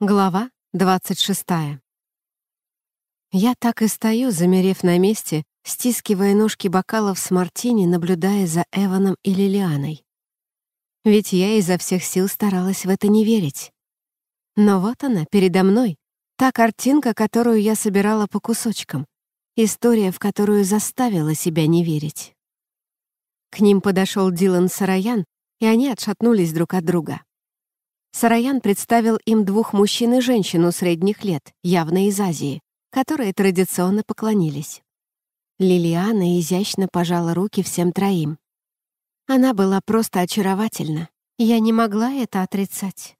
Глава 26. Я так и стою, замерев на месте, стискивая ножки бокалов с мартини, наблюдая за Эваном и Лилианой. Ведь я изо всех сил старалась в это не верить. Но вот она, передо мной, та картинка, которую я собирала по кусочкам, история, в которую заставила себя не верить. К ним подошел Дилан Сараян, и они отшатнулись друг от друга. Сараян представил им двух мужчин и женщину средних лет, явно из Азии, которые традиционно поклонились. Лилиана изящно пожала руки всем троим. Она была просто очаровательна. Я не могла это отрицать.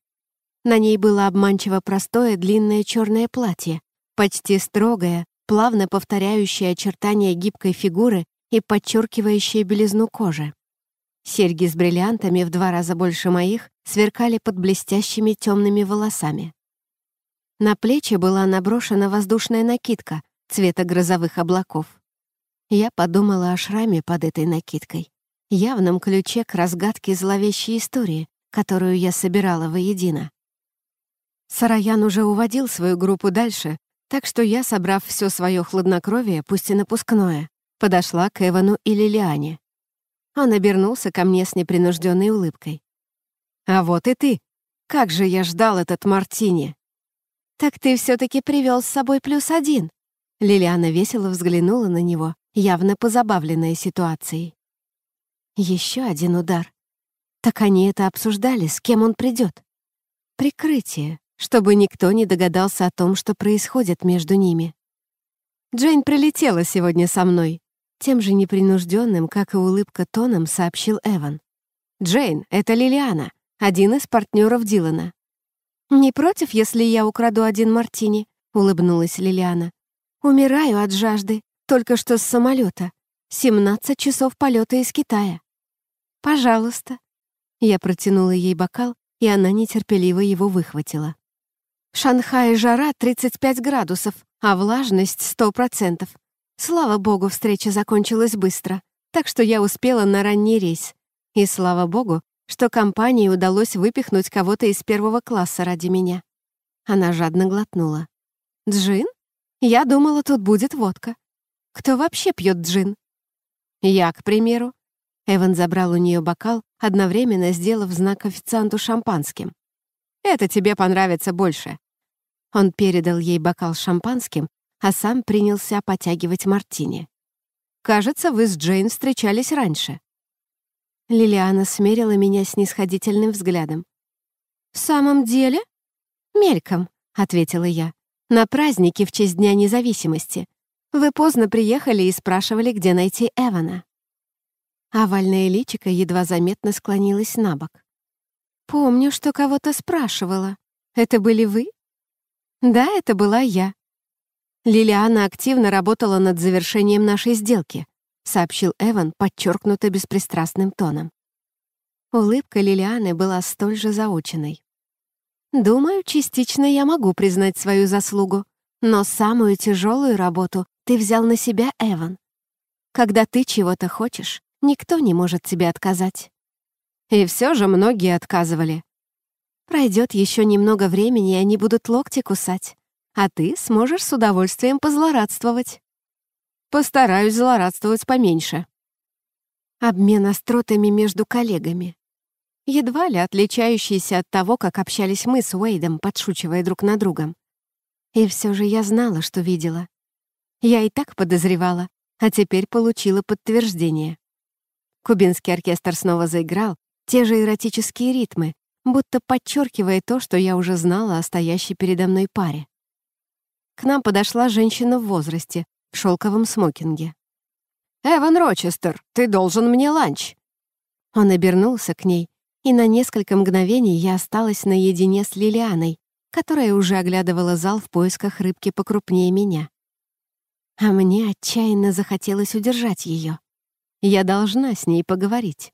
На ней было обманчиво простое длинное черное платье, почти строгое, плавно повторяющее очертания гибкой фигуры и подчеркивающее белизну кожи. Серьги с бриллиантами в два раза больше моих сверкали под блестящими темными волосами. На плечи была наброшена воздушная накидка цвета грозовых облаков. Я подумала о шраме под этой накидкой, явном ключе к разгадке зловещей истории, которую я собирала воедино. Сараян уже уводил свою группу дальше, так что я, собрав все свое хладнокровие, пусть и напускное, подошла к Эвану и Лилиане. Он обернулся ко мне с непринужденной улыбкой. «А вот и ты! Как же я ждал этот мартини!» «Так ты все-таки привел с собой плюс один!» Лилиана весело взглянула на него, явно позабавленная ситуацией. Еще один удар. Так они это обсуждали, с кем он придет. Прикрытие, чтобы никто не догадался о том, что происходит между ними. Джейн прилетела сегодня со мной, тем же непринужденным, как и улыбка тоном, сообщил Эван. «Джейн, это Лилиана, один из партнеров Дилана». «Не против, если я украду один мартини?» — улыбнулась Лилиана. «Умираю от жажды, только что с самолета. 17 часов полета из Китая». «Пожалуйста». Я протянула ей бокал, и она нетерпеливо его выхватила. «В Шанхае жара 35 градусов, а влажность 100%. Слава богу, встреча закончилась быстро, так что я успела на ранний рейс. И слава богу, что компании удалось выпихнуть кого-то из первого класса ради меня. Она жадно глотнула. «Джин? Я думала, тут будет водка. Кто вообще пьет джин?» «Я, к примеру». Эван забрал у нее бокал, одновременно сделав знак официанту шампанским. «Это тебе понравится больше». Он передал ей бокал с шампанским, а сам принялся потягивать мартини. «Кажется, вы с Джейн встречались раньше». Лилиана смерила меня снисходительным взглядом. «В самом деле?» «Мельком», — ответила я. «На празднике в честь Дня независимости. Вы поздно приехали и спрашивали, где найти Эвана». Овальное личико едва заметно склонилось на бок. «Помню, что кого-то спрашивала. Это были вы?» «Да, это была я. Лилиана активно работала над завершением нашей сделки, сообщил Эван подчеркнуто беспристрастным тоном. Улыбка Лилианы была столь же заученной. «Думаю, частично я могу признать свою заслугу, но самую тяжелую работу ты взял на себя, Эван. Когда ты чего-то хочешь, никто не может тебе отказать». И все же многие отказывали. Пройдет еще немного времени, и они будут локти кусать а ты сможешь с удовольствием позлорадствовать. Постараюсь злорадствовать поменьше. Обмен остротами между коллегами. Едва ли отличающийся от того, как общались мы с Уэйдом, подшучивая друг на другом. И все же я знала, что видела. Я и так подозревала, а теперь получила подтверждение. Кубинский оркестр снова заиграл те же эротические ритмы, будто подчеркивая то, что я уже знала о стоящей передо мной паре. К нам подошла женщина в возрасте, в шелковом смокинге. «Эван Рочестер, ты должен мне ланч!» Он обернулся к ней, и на несколько мгновений я осталась наедине с Лилианой, которая уже оглядывала зал в поисках рыбки покрупнее меня. А мне отчаянно захотелось удержать ее. Я должна с ней поговорить.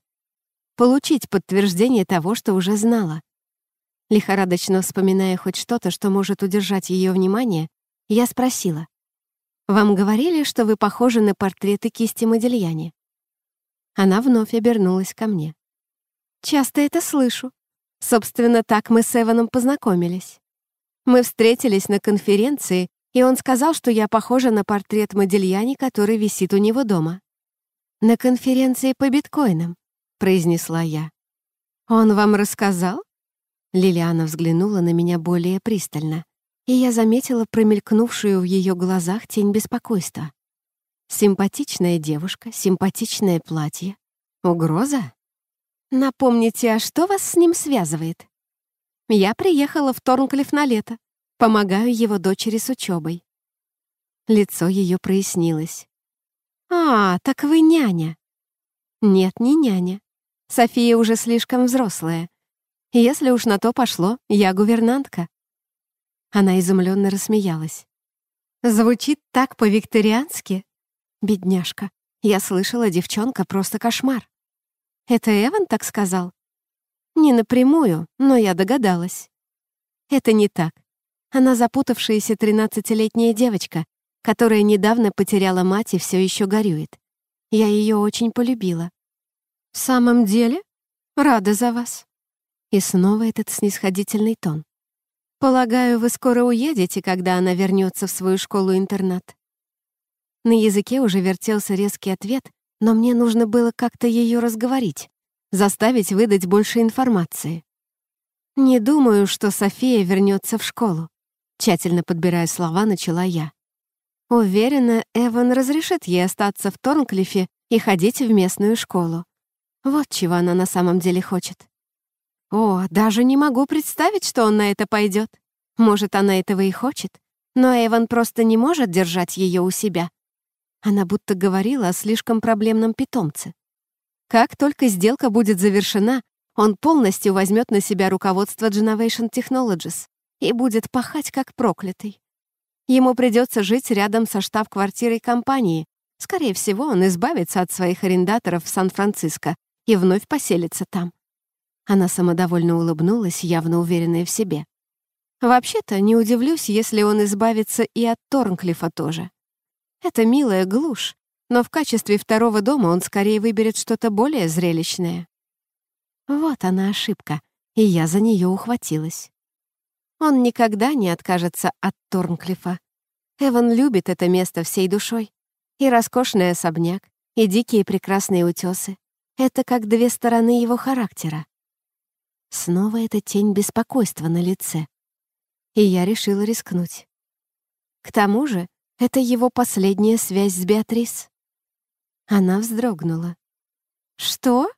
Получить подтверждение того, что уже знала. Лихорадочно вспоминая хоть что-то, что может удержать ее внимание, я спросила. «Вам говорили, что вы похожи на портреты кисти Модельяне?» Она вновь обернулась ко мне. «Часто это слышу. Собственно, так мы с Эваном познакомились. Мы встретились на конференции, и он сказал, что я похожа на портрет Модельяне, который висит у него дома». «На конференции по биткоинам», — произнесла я. «Он вам рассказал?» Лилиана взглянула на меня более пристально и я заметила промелькнувшую в ее глазах тень беспокойства. Симпатичная девушка, симпатичное платье. Угроза? Напомните, а что вас с ним связывает? Я приехала в Торнклифф на лето. Помогаю его дочери с учебой. Лицо ее прояснилось. «А, так вы няня». «Нет, не няня. София уже слишком взрослая. Если уж на то пошло, я гувернантка. Она изумленно рассмеялась. «Звучит так по-викториански?» «Бедняжка, я слышала, девчонка просто кошмар». «Это Эван так сказал?» «Не напрямую, но я догадалась». «Это не так. Она запутавшаяся 13-летняя девочка, которая недавно потеряла мать и все еще горюет. Я ее очень полюбила». «В самом деле? Рада за вас». И снова этот снисходительный тон. «Полагаю, вы скоро уедете, когда она вернется в свою школу-интернат». На языке уже вертелся резкий ответ, но мне нужно было как-то ее разговорить, заставить выдать больше информации. «Не думаю, что София вернется в школу», — тщательно подбирая слова, начала я. «Уверена, Эван разрешит ей остаться в Торнклифе и ходить в местную школу. Вот чего она на самом деле хочет». О, даже не могу представить, что он на это пойдет. Может, она этого и хочет, но Эван просто не может держать ее у себя. Она будто говорила о слишком проблемном питомце. Как только сделка будет завершена, он полностью возьмет на себя руководство Genovation Technologies и будет пахать как проклятый. Ему придется жить рядом со штаб-квартирой компании. Скорее всего, он избавится от своих арендаторов в Сан-Франциско и вновь поселится там. Она самодовольно улыбнулась, явно уверенная в себе. «Вообще-то не удивлюсь, если он избавится и от Торнклифа тоже. Это милая глушь, но в качестве второго дома он скорее выберет что-то более зрелищное». Вот она ошибка, и я за нее ухватилась. Он никогда не откажется от Торнклифа. Эван любит это место всей душой. И роскошный особняк, и дикие прекрасные утесы. Это как две стороны его характера. Снова эта тень беспокойства на лице. И я решила рискнуть. К тому же, это его последняя связь с Беатрис. Она вздрогнула. «Что?»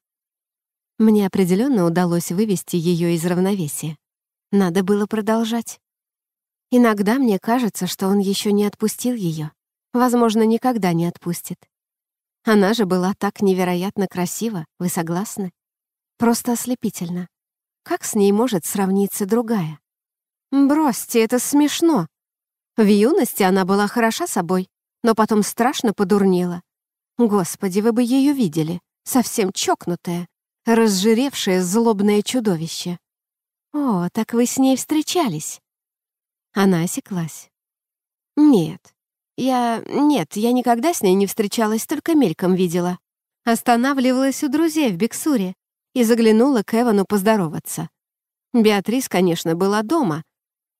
Мне определенно удалось вывести ее из равновесия. Надо было продолжать. Иногда мне кажется, что он еще не отпустил ее. Возможно, никогда не отпустит. Она же была так невероятно красива, вы согласны? Просто ослепительно. Как с ней может сравниться другая? Бросьте, это смешно. В юности она была хороша собой, но потом страшно подурнела. Господи, вы бы ее видели, совсем чокнутая, разжиревшее злобное чудовище. «О, так вы с ней встречались?» Она осеклась. «Нет, я... Нет, я никогда с ней не встречалась, только мельком видела. Останавливалась у друзей в Биксуре и заглянула к Эвану поздороваться. Беатрис, конечно, была дома.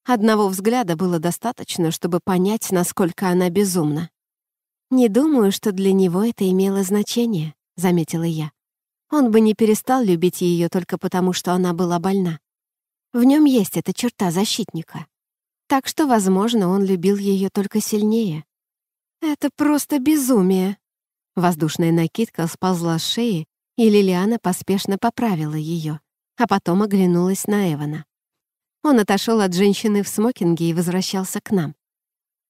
Одного взгляда было достаточно, чтобы понять, насколько она безумна. «Не думаю, что для него это имело значение», — заметила я. Он бы не перестал любить ее только потому, что она была больна. В нем есть эта черта защитника. Так что, возможно, он любил ее только сильнее. «Это просто безумие!» Воздушная накидка сползла с шеи, и Лилиана поспешно поправила ее, а потом оглянулась на Эвана. Он отошел от женщины в смокинге и возвращался к нам.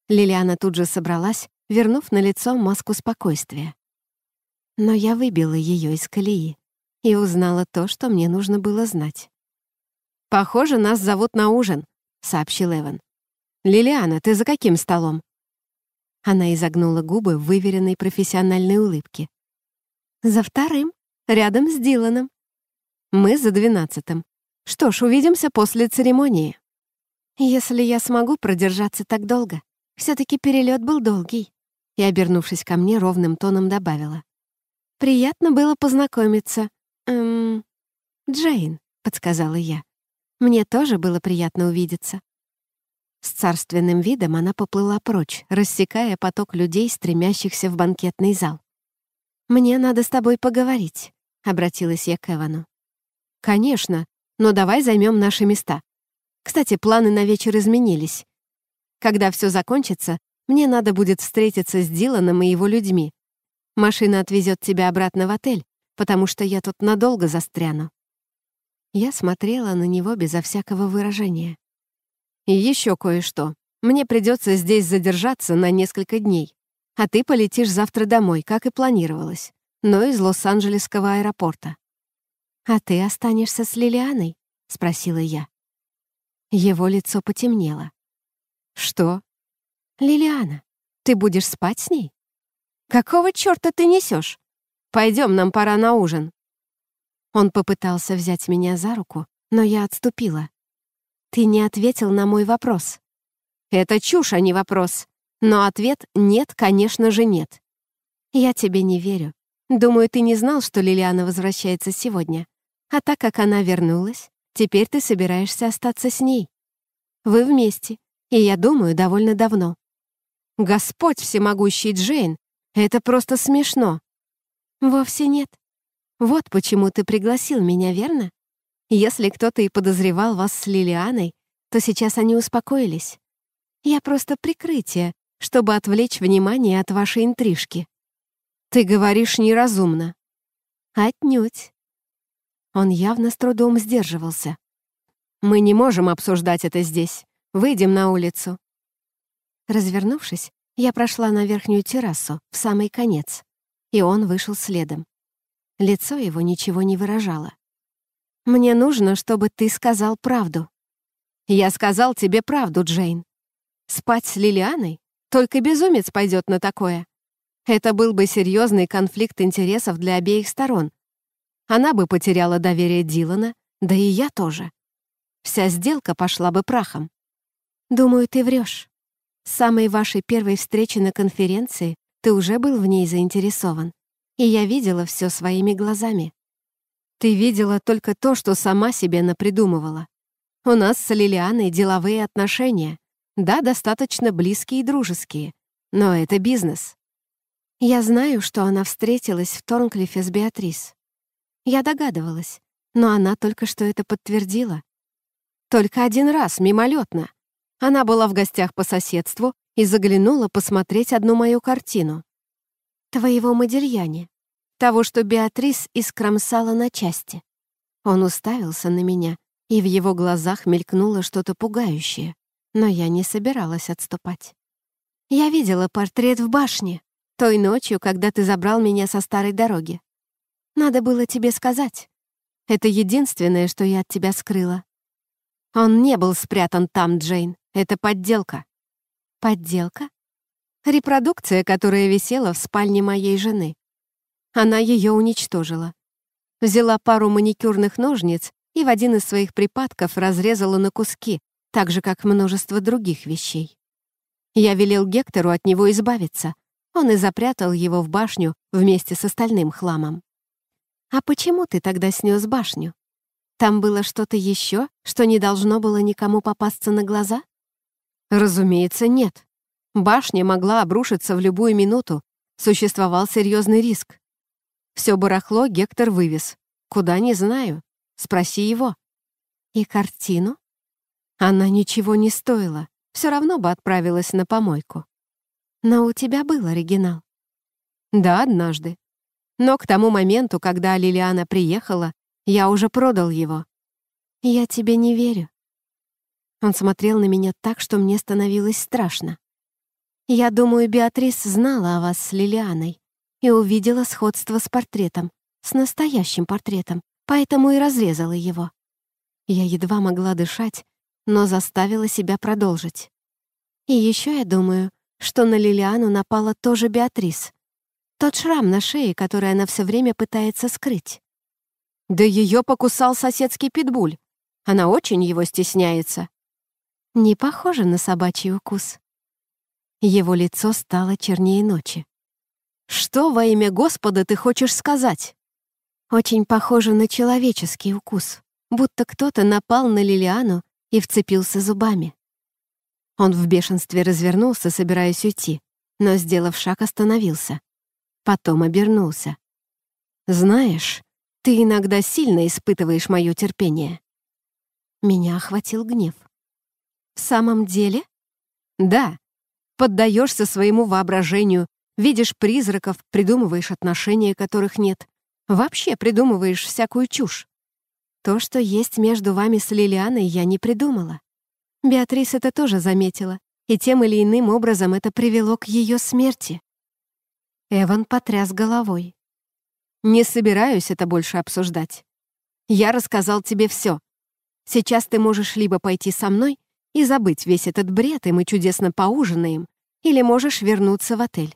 Лилиана тут же собралась, вернув на лицо маску спокойствия. Но я выбила ее из колеи и узнала то, что мне нужно было знать. «Похоже, нас зовут на ужин», — сообщил Эван. «Лилиана, ты за каким столом?» Она изогнула губы в выверенной профессиональной улыбке. «За вторым», рядом с Диланом. Мы за двенадцатым. Что ж, увидимся после церемонии. Если я смогу продержаться так долго. все таки перелет был долгий. И, обернувшись ко мне, ровным тоном добавила. Приятно было познакомиться. Эм... Джейн, подсказала я. Мне тоже было приятно увидеться. С царственным видом она поплыла прочь, рассекая поток людей, стремящихся в банкетный зал. «Мне надо с тобой поговорить», обратилась я к Эвану. «Конечно, но давай займем наши места. Кстати, планы на вечер изменились. Когда все закончится, мне надо будет встретиться с Диланом и его людьми. Машина отвезет тебя обратно в отель, потому что я тут надолго застряну». Я смотрела на него безо всякого выражения. «И еще кое-что. Мне придется здесь задержаться на несколько дней, а ты полетишь завтра домой, как и планировалось но из Лос-Анджелесского аэропорта. «А ты останешься с Лилианой?» — спросила я. Его лицо потемнело. «Что?» «Лилиана, ты будешь спать с ней?» «Какого черта ты несешь? Пойдем, нам пора на ужин». Он попытался взять меня за руку, но я отступила. «Ты не ответил на мой вопрос». «Это чушь, а не вопрос. Но ответ «нет», конечно же, нет». «Я тебе не верю. Думаю, ты не знал, что Лилиана возвращается сегодня. А так как она вернулась, теперь ты собираешься остаться с ней. Вы вместе, и, я думаю, довольно давно. Господь всемогущий Джейн, это просто смешно. Вовсе нет. Вот почему ты пригласил меня, верно? Если кто-то и подозревал вас с Лилианой, то сейчас они успокоились. Я просто прикрытие, чтобы отвлечь внимание от вашей интрижки. «Ты говоришь неразумно». «Отнюдь». Он явно с трудом сдерживался. «Мы не можем обсуждать это здесь. Выйдем на улицу». Развернувшись, я прошла на верхнюю террасу, в самый конец, и он вышел следом. Лицо его ничего не выражало. «Мне нужно, чтобы ты сказал правду». «Я сказал тебе правду, Джейн. Спать с Лилианой? Только безумец пойдет на такое». Это был бы серьезный конфликт интересов для обеих сторон. Она бы потеряла доверие Дилана, да и я тоже. Вся сделка пошла бы прахом. Думаю, ты врешь. С самой вашей первой встречи на конференции ты уже был в ней заинтересован. И я видела все своими глазами. Ты видела только то, что сама себе напридумывала. У нас с Лилианой деловые отношения. Да, достаточно близкие и дружеские. Но это бизнес. Я знаю, что она встретилась в Торнклифе с Беатрис. Я догадывалась, но она только что это подтвердила. Только один раз, мимолетно. Она была в гостях по соседству и заглянула посмотреть одну мою картину. Твоего Модельяне. Того, что Беатрис искромсала на части. Он уставился на меня, и в его глазах мелькнуло что-то пугающее, но я не собиралась отступать. Я видела портрет в башне. Той ночью, когда ты забрал меня со старой дороги. Надо было тебе сказать. Это единственное, что я от тебя скрыла. Он не был спрятан там, Джейн. Это подделка. Подделка? Репродукция, которая висела в спальне моей жены. Она ее уничтожила. Взяла пару маникюрных ножниц и в один из своих припадков разрезала на куски, так же, как множество других вещей. Я велел Гектору от него избавиться — он и запрятал его в башню вместе с остальным хламом. «А почему ты тогда снес башню? Там было что-то еще, что не должно было никому попасться на глаза?» «Разумеется, нет. Башня могла обрушиться в любую минуту. Существовал серьезный риск. Все барахло Гектор вывез. Куда, не знаю. Спроси его». «И картину?» Она ничего не стоила, все равно бы отправилась на помойку. Но у тебя был оригинал. Да, однажды. Но к тому моменту, когда Лилиана приехала, я уже продал его. Я тебе не верю. Он смотрел на меня так, что мне становилось страшно. Я думаю, Беатрис знала о вас с Лилианой и увидела сходство с портретом, с настоящим портретом, поэтому и разрезала его. Я едва могла дышать, но заставила себя продолжить. И еще я думаю, что на Лилиану напала тоже Беатрис. Тот шрам на шее, который она все время пытается скрыть. Да ее покусал соседский питбуль. Она очень его стесняется. Не похоже на собачий укус. Его лицо стало чернее ночи. «Что во имя Господа ты хочешь сказать?» Очень похоже на человеческий укус, будто кто-то напал на Лилиану и вцепился зубами. Он в бешенстве развернулся, собираясь уйти, но, сделав шаг, остановился. Потом обернулся. «Знаешь, ты иногда сильно испытываешь мое терпение». Меня охватил гнев. «В самом деле?» «Да. Поддаешься своему воображению, видишь призраков, придумываешь отношения, которых нет. Вообще придумываешь всякую чушь. То, что есть между вами с Лилианой, я не придумала. Беатрис это тоже заметила, и тем или иным образом это привело к ее смерти. Эван потряс головой. «Не собираюсь это больше обсуждать. Я рассказал тебе все. Сейчас ты можешь либо пойти со мной и забыть весь этот бред, и мы чудесно поужинаем, или можешь вернуться в отель».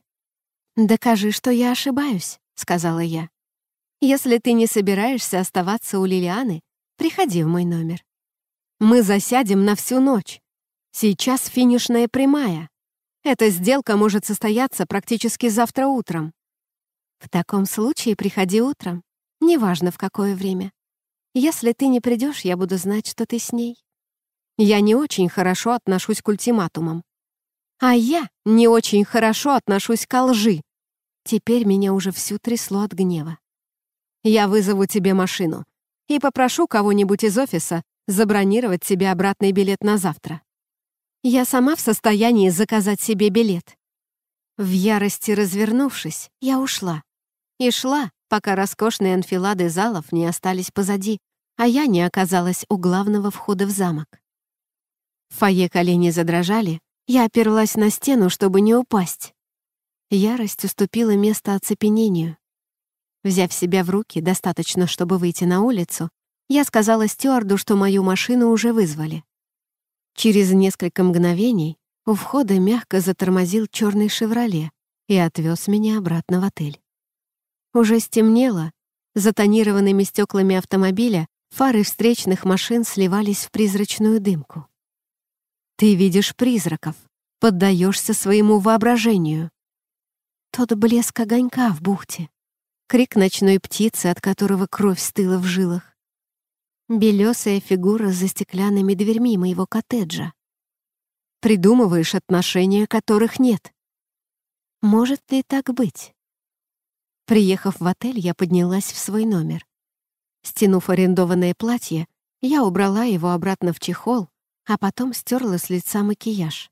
«Докажи, что я ошибаюсь», — сказала я. «Если ты не собираешься оставаться у Лилианы, приходи в мой номер. Мы засядем на всю ночь. Сейчас финишная прямая. Эта сделка может состояться практически завтра утром. В таком случае приходи утром, неважно в какое время. Если ты не придешь, я буду знать, что ты с ней. Я не очень хорошо отношусь к ультиматумам. А я не очень хорошо отношусь к лжи. Теперь меня уже всю трясло от гнева. Я вызову тебе машину и попрошу кого-нибудь из офиса забронировать себе обратный билет на завтра. Я сама в состоянии заказать себе билет. В ярости развернувшись, я ушла. И шла, пока роскошные анфилады залов не остались позади, а я не оказалась у главного входа в замок. В фойе колени задрожали, я оперлась на стену, чтобы не упасть. Ярость уступила место оцепенению. Взяв себя в руки, достаточно, чтобы выйти на улицу, я сказала стюарду, что мою машину уже вызвали. Через несколько мгновений у входа мягко затормозил черный «Шевроле» и отвез меня обратно в отель. Уже стемнело, за тонированными стеклами автомобиля фары встречных машин сливались в призрачную дымку. Ты видишь призраков, поддаешься своему воображению. Тот блеск огонька в бухте, крик ночной птицы, от которого кровь стыла в жилах, белесая фигура за стеклянными дверьми моего коттеджа. Придумываешь отношения, которых нет. Может ли так быть? Приехав в отель, я поднялась в свой номер. Стянув арендованное платье, я убрала его обратно в чехол, а потом стерла с лица макияж.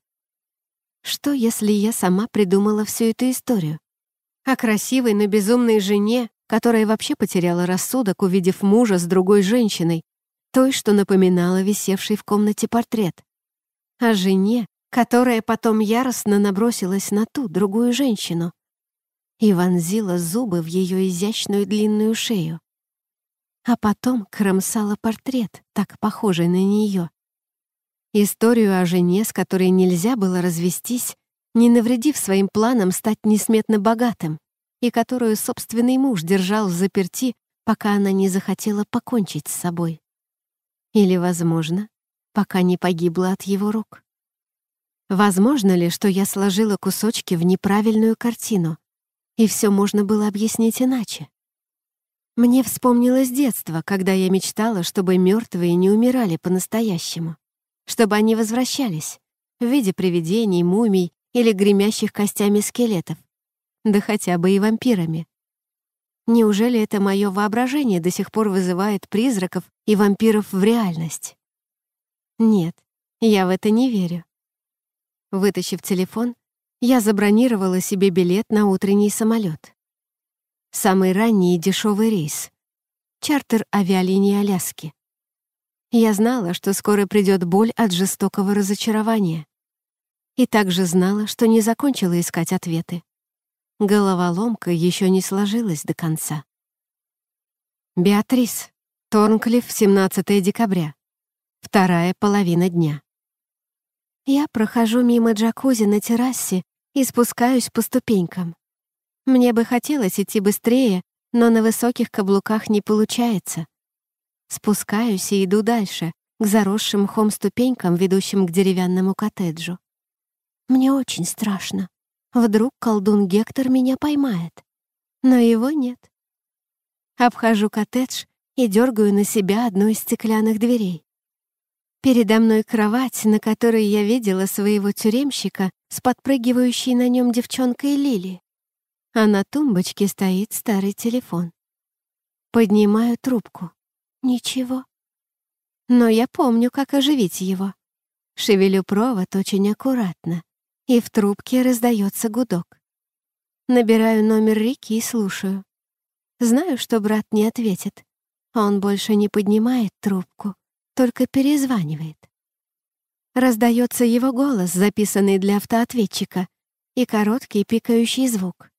Что, если я сама придумала всю эту историю? О красивой, но безумной жене, которая вообще потеряла рассудок, увидев мужа с другой женщиной, той, что напоминала висевший в комнате портрет, о жене, которая потом яростно набросилась на ту, другую женщину, и вонзила зубы в ее изящную длинную шею. А потом кромсала портрет, так похожий на нее. Историю о жене, с которой нельзя было развестись, не навредив своим планам стать несметно богатым, и которую собственный муж держал в заперти, пока она не захотела покончить с собой. Или, возможно, пока не погибла от его рук. Возможно ли, что я сложила кусочки в неправильную картину, и все можно было объяснить иначе? Мне вспомнилось детство, когда я мечтала, чтобы мертвые не умирали по-настоящему, чтобы они возвращались в виде привидений, мумий или гремящих костями скелетов, да хотя бы и вампирами. Неужели это мое воображение до сих пор вызывает призраков и вампиров в реальность? Нет, я в это не верю. Вытащив телефон, я забронировала себе билет на утренний самолет. Самый ранний и дешевый рейс. Чартер авиалинии Аляски. Я знала, что скоро придет боль от жестокого разочарования. И также знала, что не закончила искать ответы. Головоломка еще не сложилась до конца. Беатрис. Торнклифф, 17 декабря. Вторая половина дня. Я прохожу мимо джакузи на террасе и спускаюсь по ступенькам. Мне бы хотелось идти быстрее, но на высоких каблуках не получается. Спускаюсь и иду дальше, к заросшим мхом ступенькам, ведущим к деревянному коттеджу. Мне очень страшно. Вдруг колдун Гектор меня поймает. Но его нет. Обхожу коттедж и дергаю на себя одну из стеклянных дверей. Передо мной кровать, на которой я видела своего тюремщика с подпрыгивающей на нем девчонкой Лили. А на тумбочке стоит старый телефон. Поднимаю трубку. Ничего. Но я помню, как оживить его. Шевелю провод очень аккуратно и в трубке раздается гудок. Набираю номер Рики и слушаю. Знаю, что брат не ответит. Он больше не поднимает трубку, только перезванивает. Раздается его голос, записанный для автоответчика, и короткий пикающий звук.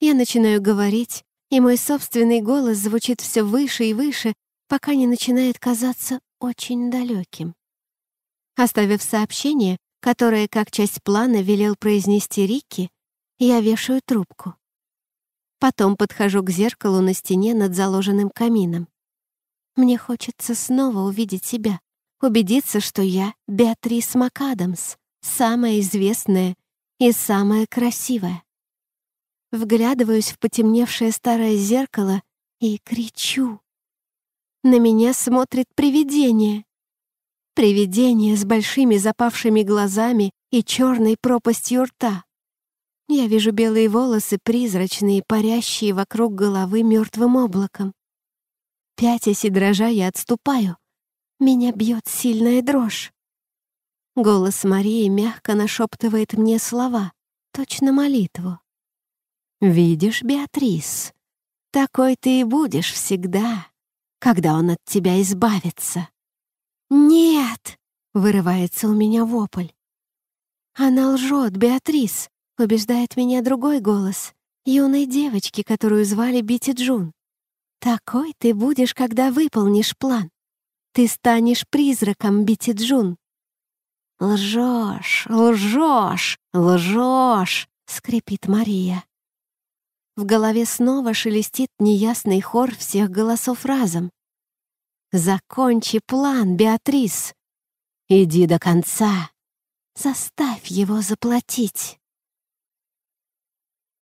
Я начинаю говорить, и мой собственный голос звучит все выше и выше, пока не начинает казаться очень далеким. Оставив сообщение, которое, как часть плана, велел произнести Рикки, я вешаю трубку. Потом подхожу к зеркалу на стене над заложенным камином. Мне хочется снова увидеть себя, убедиться, что я Беатрис МакАдамс, самая известная и самая красивая. Вглядываюсь в потемневшее старое зеркало и кричу. На меня смотрит привидение. Привидение с большими запавшими глазами и черной пропастью рта. Я вижу белые волосы, призрачные, парящие вокруг головы мертвым облаком. Пятясь и дрожа, я отступаю. Меня бьет сильная дрожь. Голос Марии мягко нашептывает мне слова, точно молитву. «Видишь, Беатрис, такой ты и будешь всегда, когда он от тебя избавится». «Нет!» — вырывается у меня вопль. «Она лжет, Беатрис!» — убеждает меня другой голос, юной девочки, которую звали Бити Джун. «Такой ты будешь, когда выполнишь план. Ты станешь призраком, Бити Джун!» «Лжешь, лжешь, лжешь!» — скрипит Мария. В голове снова шелестит неясный хор всех голосов разом. Закончи план, Беатрис. Иди до конца. Заставь его заплатить.